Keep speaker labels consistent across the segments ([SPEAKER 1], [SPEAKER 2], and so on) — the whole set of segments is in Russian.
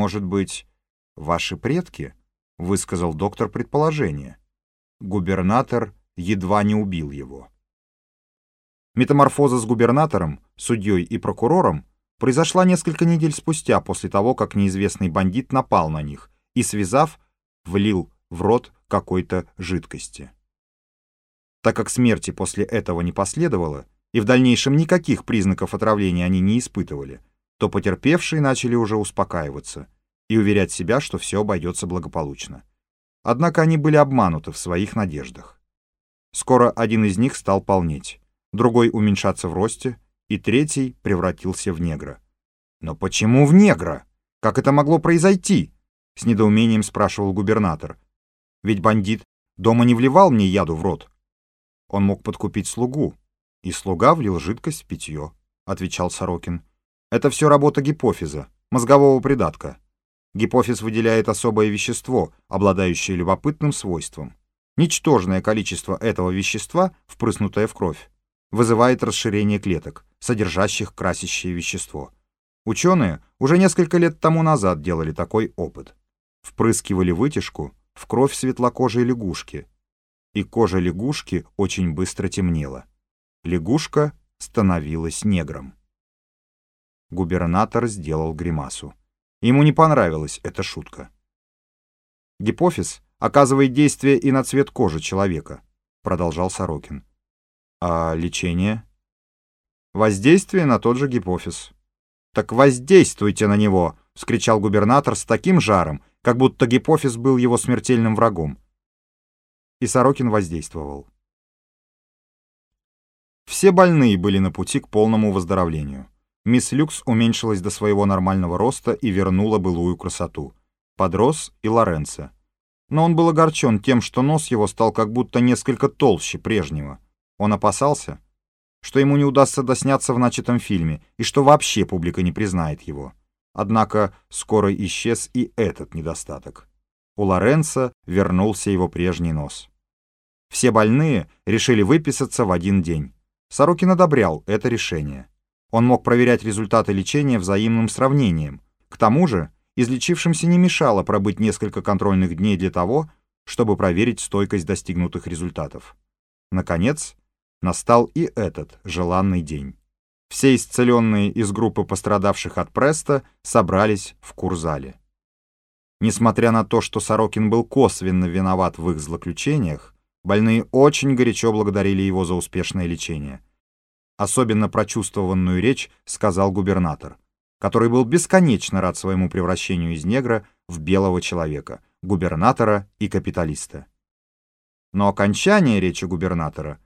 [SPEAKER 1] Может быть, ваши предки? Высказал доктор предположение. Губернатор едва не убил его. Метаморфоза с губернатором, судьей и прокурором произошла несколько недель спустя после того, как неизвестный бандит напал на них и, связав, влил в рот какой-то жидкости. Так как смерти после этого не последовало, и в дальнейшем никаких признаков отравления они не испытывали, то потерпевшие начали уже успокаиваться и уверять себя, что все обойдется благополучно. Однако они были обмануты в своих надеждах. Скоро один из них стал полнеть, другой уменьшаться в росте, и третий превратился в негра. «Но почему в негра? Как это могло произойти?» — с недоумением спрашивал губернатор. «Ведь бандит дома не вливал мне яду в рот. Он мог подкупить слугу, и слуга влил жидкость в питье», — отвечал Сорокин. «Это все работа гипофиза, мозгового придатка. Гипофиз выделяет особое вещество, обладающее любопытным свойством. Ничтожное количество этого вещества, впрыснутое в кровь, вызывает расширение клеток, содержащих красящее вещество. Ученые уже несколько лет тому назад делали такой опыт. Впрыскивали вытяжку в кровь светлокожей лягушки, и кожа лягушки очень быстро темнела. Лягушка становилась негром. Губернатор сделал гримасу. Ему не понравилась эта шутка. «Гипофиз оказывает действие и на цвет кожи человека», — продолжал Сорокин. «А лечение?» «Воздействие на тот же гипофиз». «Так воздействуйте на него!» — вскричал губернатор с таким жаром, как будто гипофиз был его смертельным врагом. И Сорокин воздействовал. Все больные были на пути к полному выздоровлению. Мисс Люкс уменьшилась до своего нормального роста и вернула былую красоту. Подрос и Лоренцо. Но он был огорчен тем, что нос его стал как будто несколько толще прежнего. Он опасался, что ему не удастся досняться в начатом фильме и что вообще публика не признает его. Однако скоро исчез и этот недостаток. У Лоренцо вернулся его прежний нос. Все больные решили выписаться в один день. Сорокин одобрял это решение. Он мог проверять результаты лечения взаимным сравнением. К тому же, излечившимся не мешало пробыть несколько контрольных дней для того, чтобы проверить стойкость достигнутых результатов. Наконец, настал и этот желанный день. Все исцеленные из группы пострадавших от Преста собрались в Курзале. Несмотря на то, что Сорокин был косвенно виноват в их злоключениях, больные очень горячо благодарили его за успешное лечение – особенно прочувствованную речь сказал губернатор, который был бесконечно рад своему превращению из негра в белого человека, губернатора и капиталиста. Но окончание речи губернатора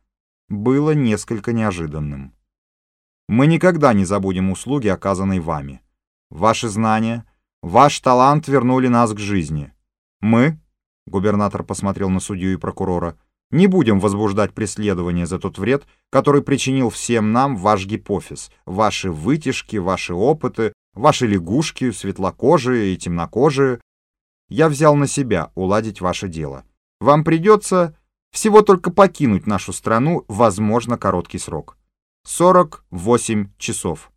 [SPEAKER 1] было несколько неожиданным. «Мы никогда не забудем услуги, оказанной вами. Ваши знания, ваш талант вернули нас к жизни. Мы, — губернатор посмотрел на судью и прокурора, не будем возбуждать преследование за тот вред, который причинил всем нам ваш гипофиз, ваши вытяжки, ваши опыты, ваши лягушки, светлокожие и темнокожие. Я взял на себя уладить ваше дело. Вам придется всего только покинуть нашу страну, возможно, короткий срок. 48 часов.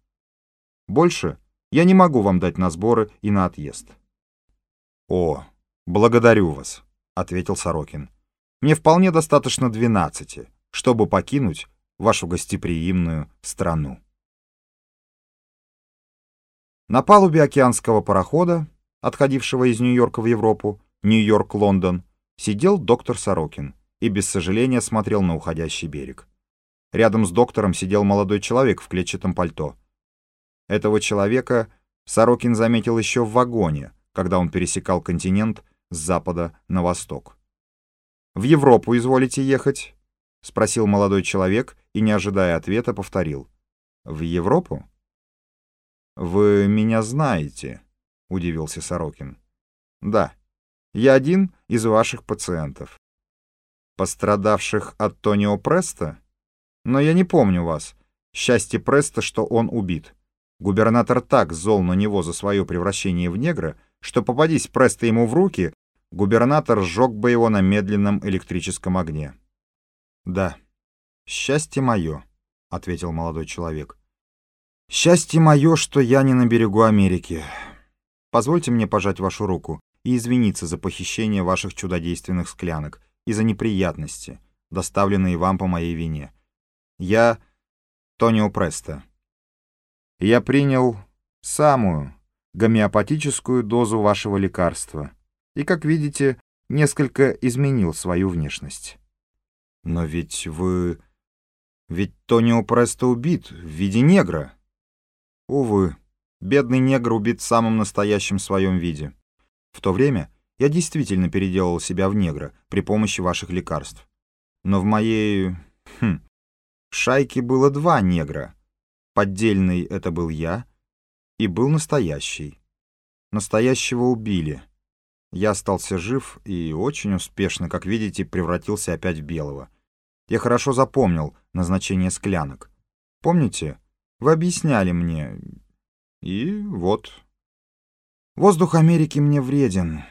[SPEAKER 1] Больше я не могу вам дать на сборы и на отъезд. — О, благодарю вас, — ответил Сорокин. Мне вполне достаточно 12, чтобы покинуть вашу гостеприимную страну. На палубе океанского парохода, отходившего из Нью-Йорка в Европу, Нью-Йорк-Лондон, сидел доктор Сорокин и без сожаления смотрел на уходящий берег. Рядом с доктором сидел молодой человек в клетчатом пальто. Этого человека Сорокин заметил еще в вагоне, когда он пересекал континент с запада на восток. «В Европу изволите ехать?» — спросил молодой человек и, не ожидая ответа, повторил. «В Европу?» «Вы меня знаете», — удивился Сорокин. «Да, я один из ваших пациентов». «Пострадавших от Тонио Преста? Но я не помню вас. Счастье Преста, что он убит. Губернатор так зол на него за свое превращение в негра, что попадись Преста ему в руки, губернатор сжег бы его на медленном электрическом огне. «Да, счастье мое», — ответил молодой человек. «Счастье мое, что я не на берегу Америки. Позвольте мне пожать вашу руку и извиниться за похищение ваших чудодейственных склянок и за неприятности, доставленные вам по моей вине. Я Тонио Престо. Я принял самую гомеопатическую дозу вашего лекарства и, как видите, несколько изменил свою внешность. Но ведь вы... Ведь Тонио Престо убит в виде негра. Увы, бедный негр убит в самом настоящем своем виде. В то время я действительно переделал себя в негра при помощи ваших лекарств. Но в моей... Хм, шайке было два негра. Поддельный — это был я, и был настоящий. Настоящего убили. Я остался жив и очень успешно, как видите, превратился опять в белого. Я хорошо запомнил назначение склянок. Помните, вы объясняли мне. И вот. Воздух Америки мне вреден,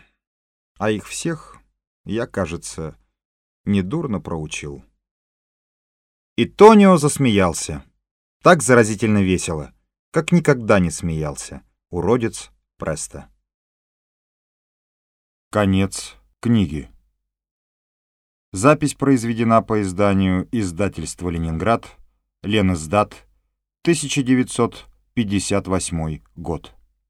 [SPEAKER 1] а их всех я, кажется, недурно проучил. И Тонио засмеялся. Так заразительно весело, как никогда не смеялся. Уродец Преста. Конец книги. Запись произведена по изданию издательства «Ленинград», Ленэсдат, 1958 год.